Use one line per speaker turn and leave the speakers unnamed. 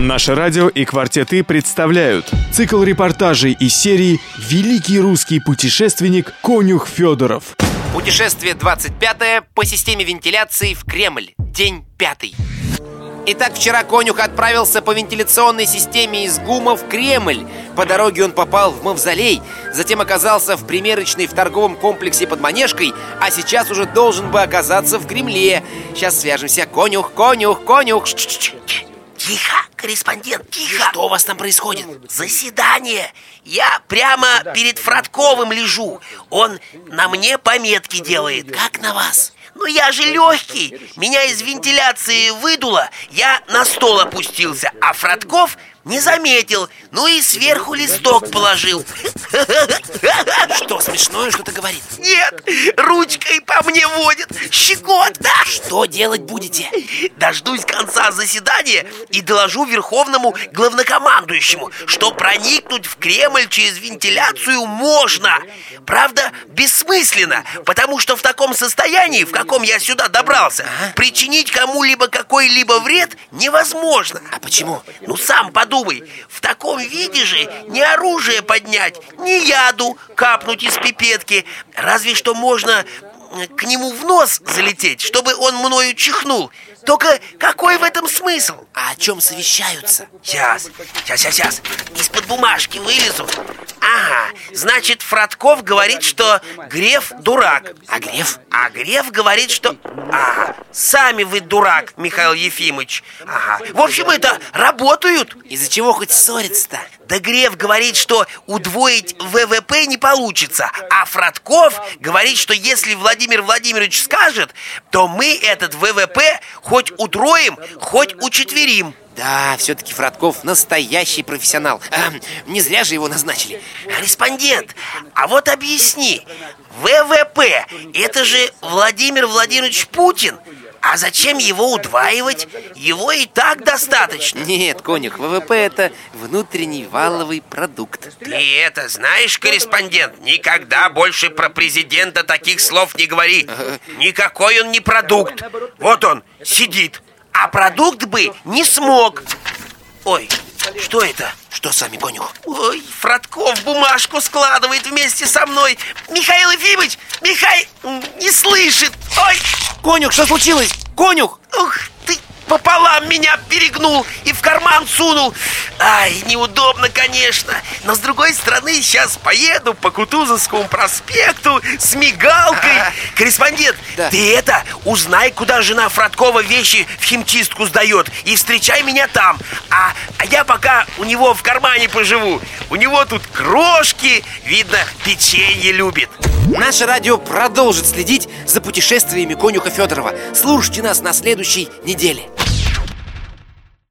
Наше радио и «Квартеты» представляют цикл репортажей из серии «Великий русский путешественник Конюх Федоров».
Путешествие 25 по системе вентиляции в Кремль. День пятый. Итак, вчера конюх отправился по вентиляционной системе из ГУМа в Кремль. По дороге он попал в Мавзолей, затем оказался в примерочной в торговом комплексе под Манежкой, а сейчас уже должен бы оказаться в Кремле. Сейчас свяжемся. Конюх, конюх, конюх.
Тихо, корреспондент, тихо.
Что у вас там происходит?
Заседание. Я прямо перед Фродковым лежу. Он на мне пометки делает.
Как на вас?
Ну я же легкий Меня из вентиляции выдуло. Я на стол опустился. А Фродков не заметил. Ну и сверху листок положил
Что, смешное что-то говорит?
Нет, ручкой по мне водит Щекотно
Что делать будете?
Дождусь конца заседания и доложу верховному главнокомандующему, что проникнуть в Кремль через вентиляцию можно. Правда, бессмысленно, потому что в таком состоянии, в каком я сюда добрался, причинить кому-либо какой-либо вред невозможно.
А почему?
Ну сам подумай, в таком виде же ни оружие поднять, ни яду капнуть из пипетки. Разве что можно к нему в нос залететь, чтобы он мною чихнул. Только какой в этом смысл?
А о чем совещаются?
Сейчас, сейчас, сейчас, сейчас. Из-под бумажки вылезу. Ага, значит, Фродков говорит, что Греф дурак.
А Греф?
А Греф говорит, что... Ага, сами вы дурак, Михаил Ефимович. Ага, в общем, это работают.
Из-за чего хоть ссориться-то?
Да Греф говорит, что удвоить ВВП не получится, а Фродков говорит, что если Владимир Владимирович скажет, то мы этот ВВП хоть утроим, хоть учетверим.
Да, все-таки Фродков настоящий профессионал. Эм, не зря же его назначили.
Корреспондент, а вот объясни, ВВП – это же Владимир Владимирович Путин. А зачем его удваивать? Его и так достаточно.
Нет, конюх, ВВП это внутренний валовый продукт.
Ты это знаешь, корреспондент? Никогда больше про президента таких слов не говори. Никакой он не продукт. Вот он сидит. А продукт бы не смог. Ой, что это?
Что с вами, конюх?
Ой, Фродков бумажку складывает вместе со мной. Михаил Ефимович, Михаил не слышит. Ой,
Конюх, что случилось? Конюх!
ух пополам меня перегнул и в карман сунул. Ай, неудобно, конечно. Но с другой стороны, сейчас поеду по Кутузовскому проспекту с мигалкой. Корреспондент,
Да.
ты это, узнай, куда жена Фродкова вещи в химчистку сдает. И встречай меня там. А, а я пока у него в кармане поживу. У него тут крошки, видно, печенье любит.
Наше радио продолжит следить за путешествиями конюха Федорова. Слушайте нас на следующей неделе.